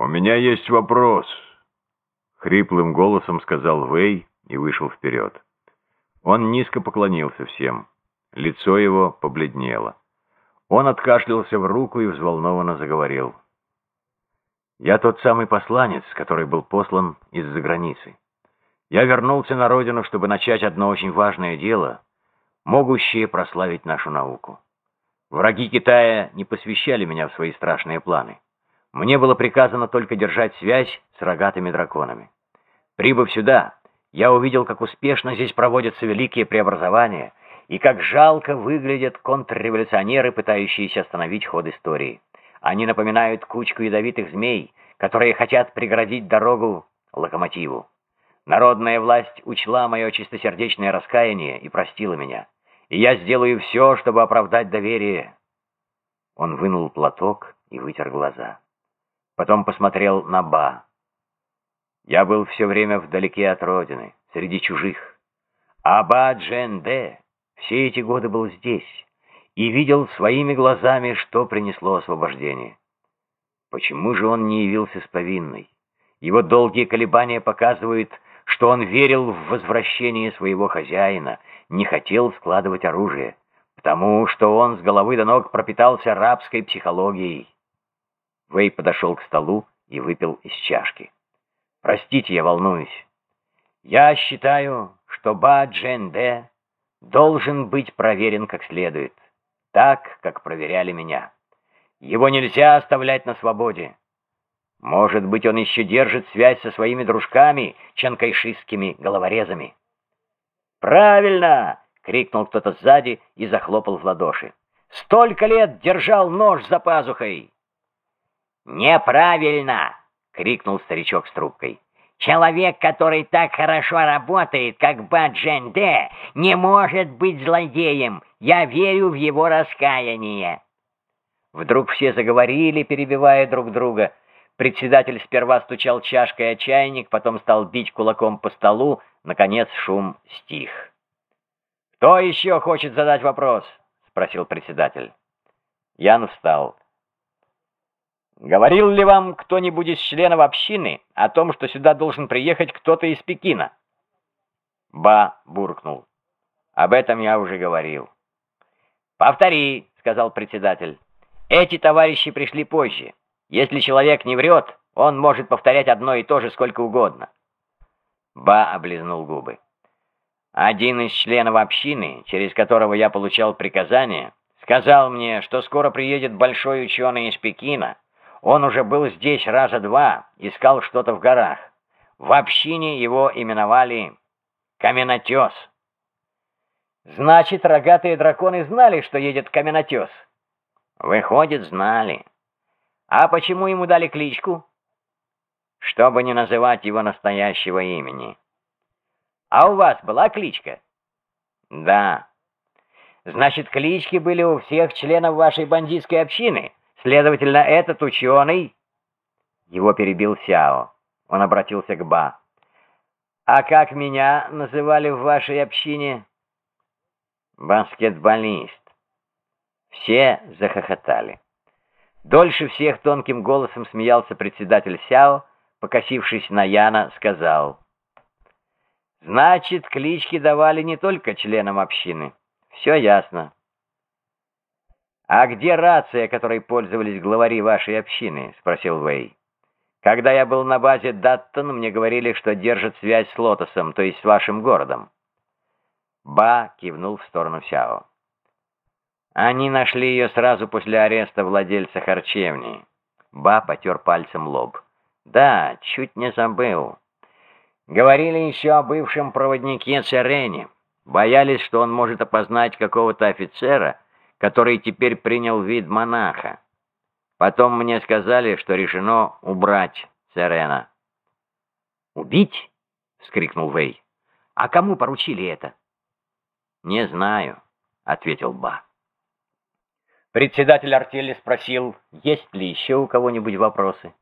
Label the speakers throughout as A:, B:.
A: «У меня есть вопрос», — хриплым голосом сказал Вэй и вышел вперед. Он низко поклонился всем. Лицо его побледнело. Он откашлялся в руку и взволнованно заговорил. «Я тот самый посланец, который был послан из-за границы. Я вернулся на родину, чтобы начать одно очень важное дело, могущее прославить нашу науку. Враги Китая не посвящали меня в свои страшные планы. Мне было приказано только держать связь с рогатыми драконами. Прибыв сюда, я увидел, как успешно здесь проводятся великие преобразования и как жалко выглядят контрреволюционеры, пытающиеся остановить ход истории. Они напоминают кучку ядовитых змей, которые хотят преградить дорогу локомотиву. Народная власть учла мое чистосердечное раскаяние и простила меня. И я сделаю все, чтобы оправдать доверие. Он вынул платок и вытер глаза. Потом посмотрел на Ба. Я был все время вдалеке от родины, среди чужих. А Ба Джен Де все эти годы был здесь и видел своими глазами, что принесло освобождение. Почему же он не явился с повинной? Его долгие колебания показывают, что он верил в возвращение своего хозяина, не хотел складывать оружие, потому что он с головы до ног пропитался рабской психологией. Вэй подошел к столу и выпил из чашки. «Простите, я волнуюсь. Я считаю, что Ба Джен Де должен быть проверен как следует, так, как проверяли меня. Его нельзя оставлять на свободе. Может быть, он еще держит связь со своими дружками, чанкайшистскими головорезами». «Правильно!» — крикнул кто-то сзади и захлопал в ладоши. «Столько лет держал нож за пазухой!» «Неправильно!» — крикнул старичок с трубкой. «Человек, который так хорошо работает, как Баджен Де, не может быть злодеем. Я верю в его раскаяние». Вдруг все заговорили, перебивая друг друга. Председатель сперва стучал чашкой о чайник, потом стал бить кулаком по столу. Наконец шум стих. «Кто еще хочет задать вопрос?» — спросил председатель. Ян встал. Говорил ли вам кто-нибудь из членов общины о том, что сюда должен приехать кто-то из Пекина? Ба буркнул. Об этом я уже говорил. Повтори, сказал председатель. Эти товарищи пришли позже. Если человек не врет, он может повторять одно и то же сколько угодно. Ба облизнул губы. Один из членов общины, через которого я получал приказания, сказал мне, что скоро приедет большой ученый из Пекина, он уже был здесь раза два, искал что-то в горах. В общине его именовали Каменотес. Значит, рогатые драконы знали, что едет Каменотес? Выходит, знали. А почему ему дали кличку? Чтобы не называть его настоящего имени. А у вас была кличка? Да. Значит, клички были у всех членов вашей бандитской общины? Следовательно, этот ученый...» Его перебил Сяо. Он обратился к Ба. «А как меня называли в вашей общине?» «Баскетболист». Все захохотали. Дольше всех тонким голосом смеялся председатель Сяо, покосившись на Яна, сказал. «Значит, клички давали не только членам общины. Все ясно. «А где рация, которой пользовались главари вашей общины?» — спросил Вэй. «Когда я был на базе Даттон, мне говорили, что держат связь с Лотосом, то есть с вашим городом». Ба кивнул в сторону Сяо. «Они нашли ее сразу после ареста владельца харчевни». Ба потер пальцем лоб. «Да, чуть не забыл. Говорили еще о бывшем проводнике Церене. Боялись, что он может опознать какого-то офицера, который теперь принял вид монаха. Потом мне сказали, что решено убрать Серена. «Убить?» — вскрикнул Вэй. «А кому поручили это?» «Не знаю», — ответил Ба. Председатель артели спросил, есть ли еще у кого-нибудь вопросы.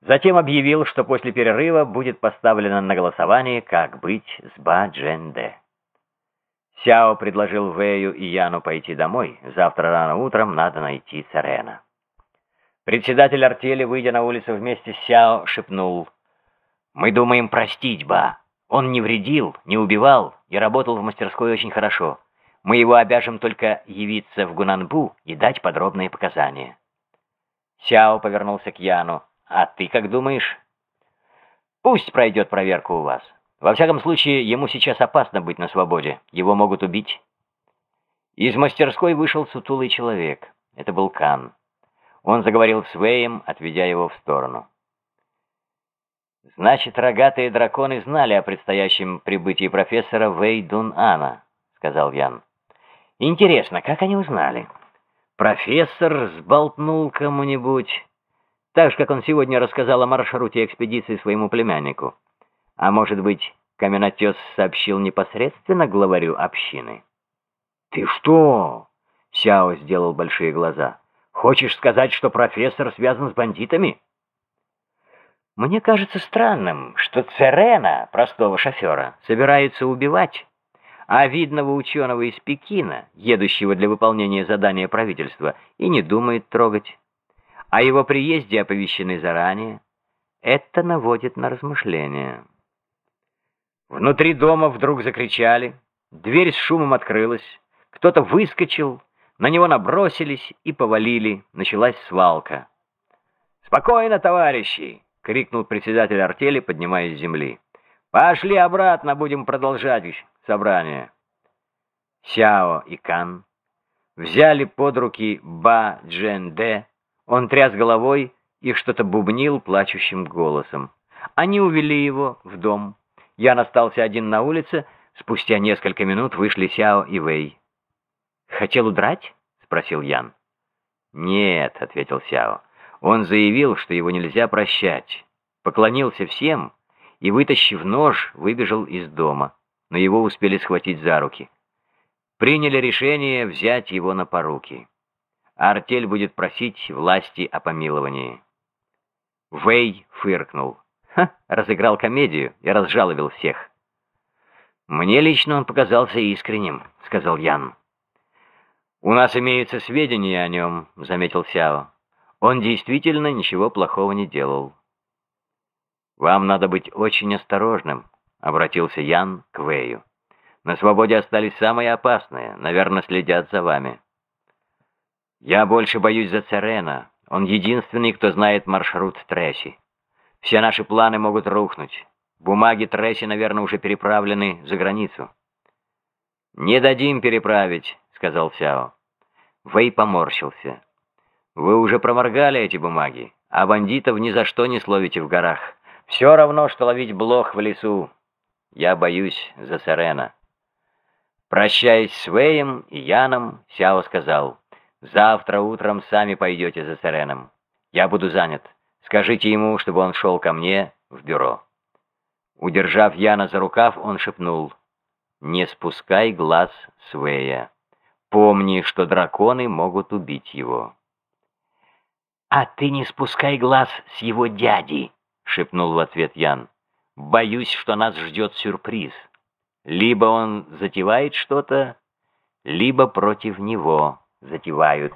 A: Затем объявил, что после перерыва будет поставлено на голосование, как быть с Ба Дженде. Сяо предложил Вэю и Яну пойти домой. Завтра рано утром надо найти Церена.
B: Председатель артели, выйдя на улицу вместе с Сяо, шепнул. «Мы думаем простить Ба. Он не вредил, не убивал и работал в мастерской очень хорошо. Мы его обяжем только явиться в Гунанбу и дать подробные показания». Сяо повернулся к Яну. «А ты как думаешь?» «Пусть пройдет проверку у вас. Во всяком случае, ему сейчас опасно быть на свободе. Его могут убить». Из мастерской вышел сутулый человек. Это был Кан. Он заговорил с Вэем, отведя его в сторону. «Значит, рогатые драконы знали о предстоящем прибытии профессора Вэй Дун Ана», — сказал Ян. «Интересно, как они узнали? Профессор сболтнул кому-нибудь, так же, как он сегодня рассказал о маршруте экспедиции своему племяннику. А может быть, каменотес сообщил непосредственно главарю общины?» «Ты что?» — Сяо сделал большие глаза. Хочешь сказать, что профессор связан с бандитами? Мне кажется странным, что Церена, простого шофера, собирается убивать, а видного ученого из Пекина, едущего для выполнения задания правительства, и не думает трогать. О его приезде оповещены заранее. Это наводит на размышления. Внутри дома вдруг закричали, дверь с шумом открылась, кто-то выскочил, на него набросились и повалили. Началась свалка. «Спокойно, товарищи!» — крикнул председатель артели, поднимаясь с земли. «Пошли обратно, будем продолжать собрание». Сяо и Кан взяли под руки Ба Джен Де. Он тряс головой и что-то бубнил плачущим голосом. Они увели его в дом. Ян остался один на улице. Спустя несколько минут вышли Сяо и Вэй. «Хотел удрать?» — спросил Ян. «Нет», — ответил Сяо. «Он заявил, что его нельзя прощать. Поклонился всем и, вытащив нож, выбежал из дома, но его успели схватить за руки. Приняли решение взять его на поруки. А артель будет просить власти о помиловании». Вэй фыркнул. «Ха, разыграл комедию и разжаловал всех». «Мне лично он показался искренним», — сказал Ян. «У нас имеются сведения о нем», — заметил Сяо. «Он действительно ничего плохого не делал». «Вам надо быть очень осторожным», — обратился Ян к Вэю. «На свободе остались самые опасные, наверное, следят за вами». «Я больше боюсь за Церена. Он единственный, кто знает маршрут Тресси. Все наши планы могут рухнуть. Бумаги Тресси, наверное, уже переправлены за границу». «Не дадим переправить», — сказал Сяо. Вэй поморщился. «Вы уже проморгали эти бумаги, а бандитов ни за что не словите в горах. Все равно, что ловить блох в лесу. Я боюсь за Сарена». Прощаясь с Вэем и Яном, Сяо сказал, «Завтра утром сами пойдете за Сареном. Я буду занят. Скажите ему, чтобы он шел ко мне в бюро». Удержав Яна за рукав, он шепнул, «Не спускай глаз с Вэя». Помни, что драконы могут убить его». «А ты не спускай глаз с его дяди», — шепнул в ответ Ян. «Боюсь, что нас ждет сюрприз. Либо он затевает что-то, либо против него затевают».